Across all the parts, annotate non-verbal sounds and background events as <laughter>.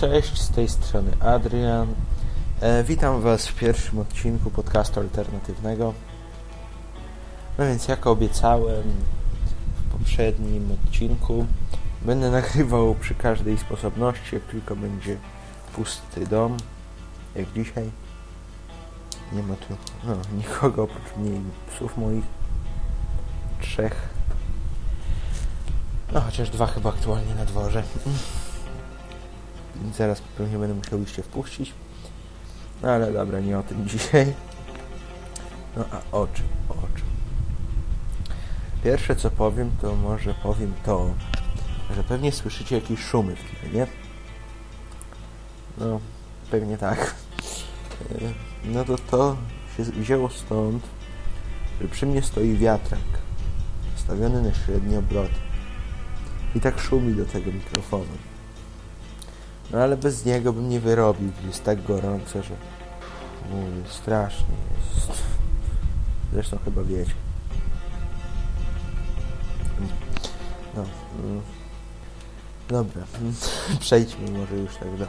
Cześć, z tej strony Adrian. E, witam Was w pierwszym odcinku podcastu alternatywnego. No więc, jak obiecałem w poprzednim odcinku, będę nagrywał przy każdej sposobności, jak tylko będzie pusty dom, jak dzisiaj. Nie ma tu no, nikogo oprócz mnie i psów moich. Trzech. No, chociaż dwa chyba aktualnie na dworze. Zaraz pewnie będę musiał się wpuścić. No ale dobra, nie o tym <laughs> dzisiaj. No a o czym? O czym? Pierwsze co powiem, to może powiem to, że pewnie słyszycie jakieś szumy w tle, nie? No, pewnie tak. No to to się wzięło stąd, że przy mnie stoi wiatrak stawiony na średnie obroty. I tak szumi do tego mikrofonu. No ale bez niego bym nie wyrobił. Jest tak gorąco, że mówię, strasznie jest. Zresztą chyba wiecie. No. Mm. Dobra. <laughs> Przejdźmy może już tak do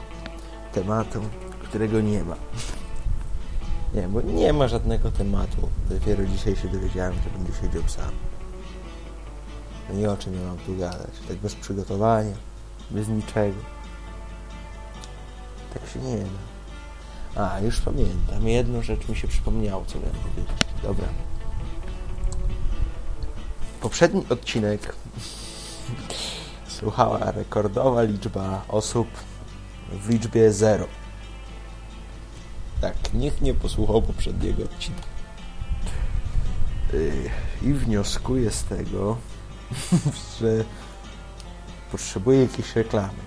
tematu, którego nie ma. Nie, bo nie ma żadnego tematu. Dopiero dzisiaj się dowiedziałem, że będę siedział sam. No i o czym ja mam tu gadać? Tak bez przygotowania, bez niczego. Tak się nie da. A, już pamiętam. Jedną rzecz mi się przypomniało, co miałem powiedzieć. Dobra. Poprzedni odcinek słuchała rekordowa liczba osób w liczbie 0. Tak, nikt nie posłuchał poprzedniego odcinka. Yy, I wnioskuję z tego, <laughs> że potrzebuję jakiejś reklamy.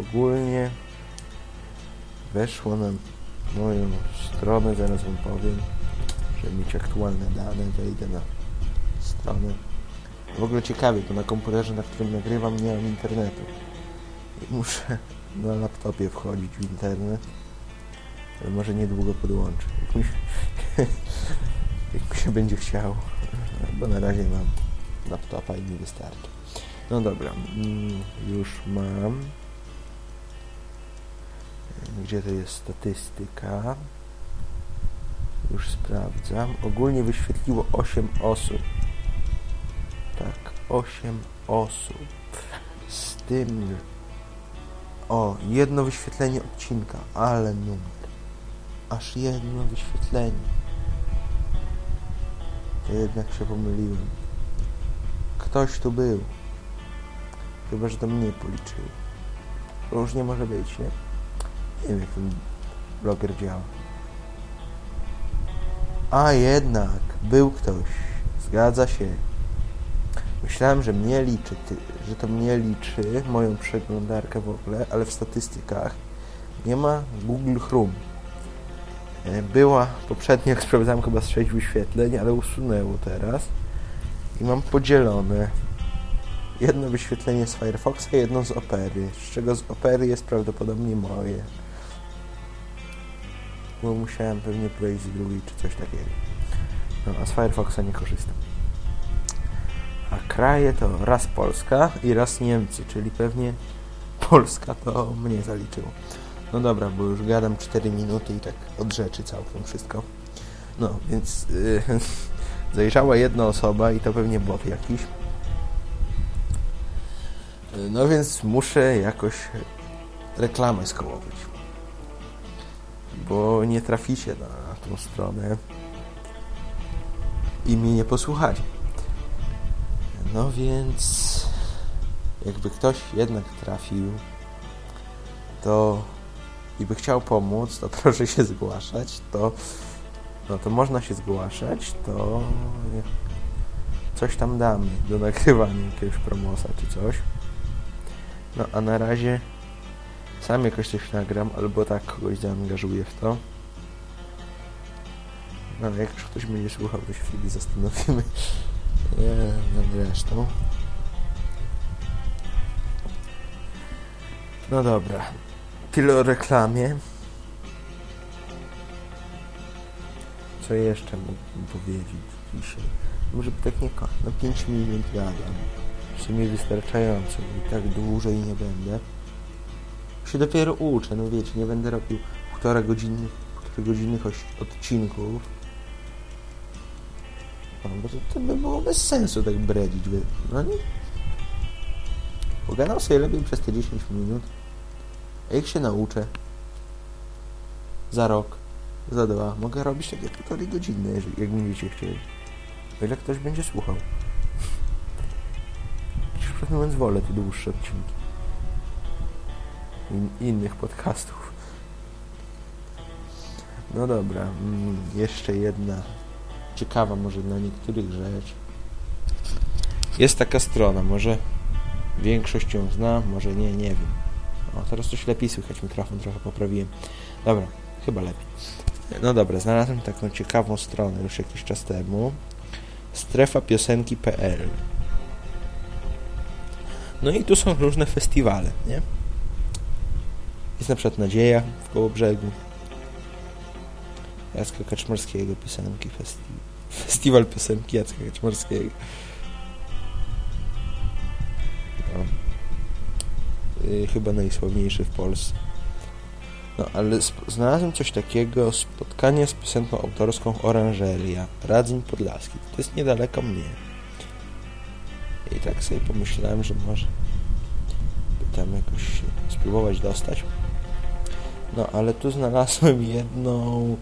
Ogólnie weszło na moją stronę, zaraz Wam powiem, żeby mieć aktualne dane, wejdę na stronę. W ogóle ciekawie, bo na komputerze, na którym nagrywam, nie mam internetu. I muszę na laptopie wchodzić w internet. Ale może niedługo podłączę. Jak mi jak mi się będzie chciało. Bo na razie mam laptopa i mi wystarczy. No dobra, mm, już mam. Gdzie to jest statystyka? Już sprawdzam. Ogólnie wyświetliło 8 osób. Tak, 8 osób. Z tym... O, jedno wyświetlenie odcinka, ale numer. Aż jedno wyświetlenie. To jednak się pomyliłem. Ktoś tu był. Chyba, że to mnie policzył. To już nie może być, nie? Nie wiem, ten bloger działa. A jednak, był ktoś. Zgadza się. Myślałem, że mnie liczy, ty, że to mnie liczy, moją przeglądarkę w ogóle, ale w statystykach nie ma Google Chrome. Była poprzednio, jak <laughs> sprawdzałem, chyba z 6 wyświetleń, ale usunęło teraz. I mam podzielone jedno wyświetlenie z Firefoxa, jedno z Opery, z czego z Opery jest prawdopodobnie moje bo musiałem pewnie z drugiej czy coś takiego. No, a z Firefoxa nie korzystam. A kraje to raz Polska i raz Niemcy, czyli pewnie Polska to mnie zaliczyło. No dobra, bo już gadam 4 minuty i tak od rzeczy całkiem wszystko. No, więc yy, <laughs> zajrzała jedna osoba i to pewnie bot jakiś. No więc muszę jakoś reklamę skołować bo nie traficie na tą stronę i mnie nie posłuchacie. No więc jakby ktoś jednak trafił, to i by chciał pomóc, to <laughs> proszę się zgłaszać, to no to można się zgłaszać, to coś tam damy do nagrywania jakiegoś promosa czy coś. No a na razie sam jakoś coś nagram, albo tak kogoś zaangażuję w to. No, jak już ktoś mnie nie słuchał, to się wtedy zastanowimy nad resztą. No dobra. Tyle o reklamie. Co jeszcze mógłbym powiedzieć dzisiaj? Może tak nie na 5 minut gadam. W sumie wystarczająco, i tak dłużej nie będę się dopiero uczę, no wiecie, nie będę robił półtora godzinnych oś- odcinków. No, bo to, to by było bez sensu tak bredzić, no nie? Pogadam sobie lepiej przez te 10 minut. Jak się nauczę, za rok, za dwa, mogę robić takie półtorej godziny, jeżeli, jak będziecie chcieli. O ile ktoś będzie słuchał. <laughs> Przecież mówiąc wolę te dłuższe odcinki. In, innych podcastów. No dobra, mm, jeszcze jedna ciekawa może dla niektórych rzecz. Jest taka strona, może większość ją zna, może nie, nie wiem. O, teraz coś lepiej słychać, mikrofon trochę poprawiłem. Dobra, chyba lepiej. No dobra, znalazłem taką ciekawą stronę już jakiś czas temu. strefapiosenki.pl No i tu są różne festiwale, nie? Jest na przykład Nadzieja w Kołobrzegu. Jacka Kaczmarskiego piosenki festi Festiwal piosenki Jacka Kaczmarskiego. No. Yy, chyba najsławniejszy w Polsce. No, ale znalazłem coś takiego, spotkanie z piosenką autorską Oranżeria, Radzyń Podlaski. To jest niedaleko mnie. I tak sobie pomyślałem, że może tam jakoś spróbować dostać. No, ale tu znalazłem jedną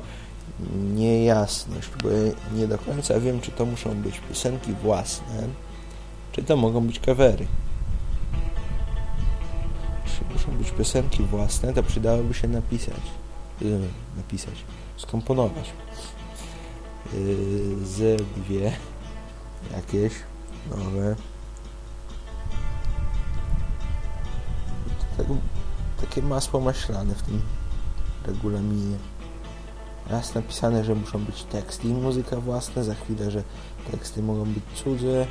niejasność, bo nie do końca wiem, czy to muszą być piosenki własne, czy to mogą być kawery. Jeśli muszą być piosenki własne, to przydałoby się napisać. Yy, napisać. Skomponować. Yy, ze dwie jakieś nowe. Tak, takie masło maślane w tym regulaminie. Raz napisane, że muszą być teksty i muzyka własna, za chwilę, że teksty mogą być cudze,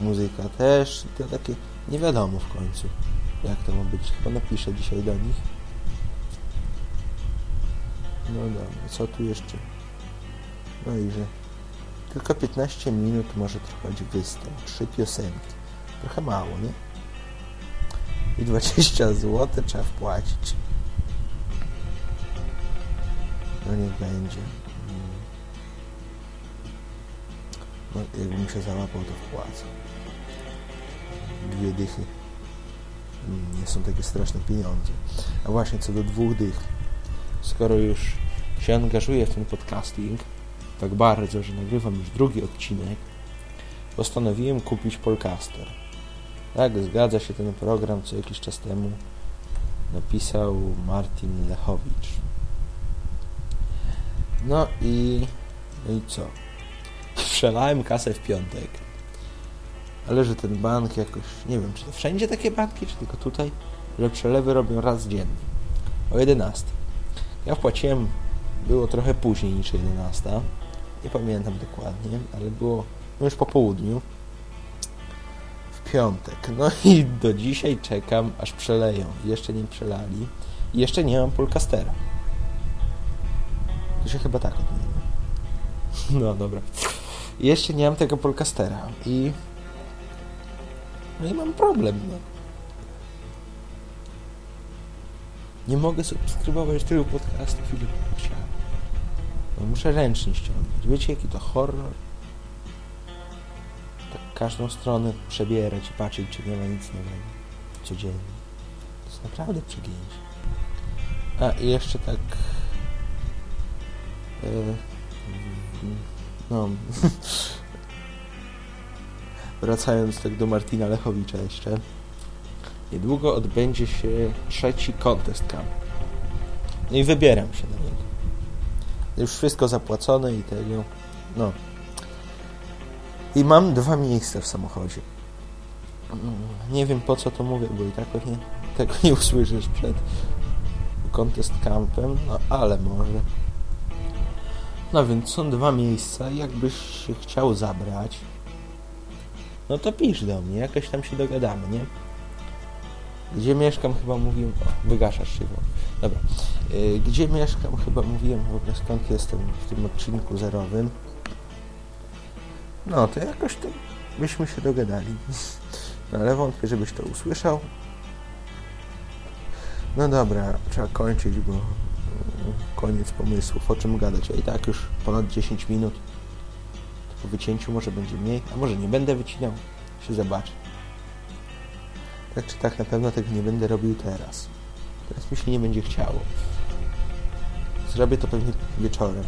muzyka też. I to takie nie wiadomo w końcu, jak to ma być. Chyba napiszę dzisiaj do nich. No dobra, co tu jeszcze? No i że tylko 15 minut może trwać występ. Trzy piosenki. Trochę mało, nie? I 20 zł trzeba wpłacić. No niech będzie. No, jakbym się załapał, to wpłacę. Dwie dychy. Nie są takie straszne pieniądze. A właśnie, co do dwóch dych. Skoro już się angażuję w ten podcasting tak bardzo, że nagrywam już drugi odcinek, postanowiłem kupić Polcaster. Tak, zgadza się ten program, co jakiś czas temu napisał Martin Lechowicz. No i, no i co? Przelałem kasę w piątek. Ale że ten bank jakoś, nie wiem, czy to wszędzie takie banki, czy tylko tutaj, że przelewy robią raz dziennie. O 11. Ja wpłaciłem, było trochę później niż 11. Nie pamiętam dokładnie, ale było no już po południu. W piątek. No i do dzisiaj czekam, aż przeleją. Jeszcze nie przelali. Jeszcze nie mam Polcastera. Się chyba tak odmienia. <laughs> No dobra. Jeszcze nie mam tego Polcastera. I... No i mam problem, no. Nie mogę subskrybować tylu podcastów, ile bym chciał. No muszę ręcznie ściągnąć. Wiecie, jaki to horror? Tak każdą stronę przebierać i patrzeć, czy nie ma nic nowego. Codziennie. To jest naprawdę przegięcie. A, i jeszcze tak... e, no... <laughs> Wracając tak do Martina Lechowicza jeszcze. Niedługo odbędzie się trzeci contest camp. No i wybieram się na niego. Już wszystko zapłacone i tego. No. I mam dwa miejsca w samochodzie. Nie wiem po co to mówię, bo i tak pewnie tego nie usłyszysz przed contest campem, no ale może. No więc są dwa miejsca. Jakbyś się chciał zabrać, no to pisz do mnie, jakoś tam się dogadamy, nie? Gdzie mieszkam, chyba mówiłem. O, wygaszasz się. Dobra. Yy, gdzie mieszkam, chyba mówiłem w ogóle skąd jestem w tym odcinku zerowym. No, to jakoś to byśmy się dogadali. <laughs> No, ale wątpię, żebyś to usłyszał. No dobra, trzeba kończyć, bo koniec pomysłów. O czym gadać? Ja i tak już ponad 10 minut. To po wycięciu może będzie mniej, a może nie będę wycinał. Się zobaczy. Tak czy tak, na pewno tego nie będę robił teraz. Teraz mi się nie będzie chciało. Zrobię to pewnie wieczorem.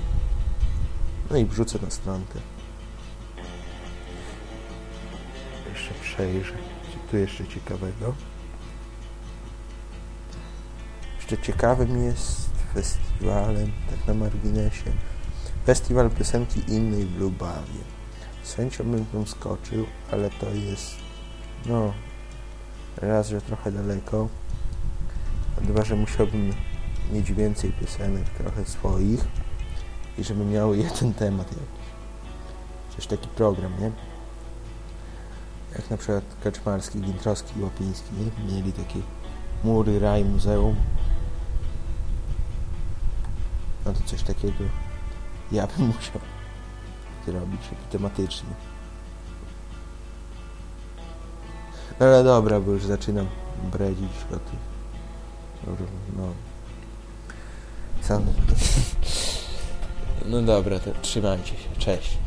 No i wrzucę na stronkę. Jeszcze przejrzę. Co tu jeszcze ciekawego? Jeszcze ciekawym jest festiwalem, tak na marginesie, festiwal piosenki innej w Lubawie. Z chęcią bym tam skoczył, ale to jest, no, raz, że trochę daleko, a dwa, że musiałbym mieć więcej piosenek, trochę swoich i żeby miały <laughs> jeden temat jakiś. Coś taki program, nie? Jak na przykład Kaczmarski, Gintrowski Łapiński mieli takie mury, raj, muzeum. No to coś takiego ja bym <laughs> musiał zrobić tematycznie. No ale dobra, bo już zaczynam bredzić o tych... No... Sam... <laughs> No dobra, to trzymajcie się. Cześć.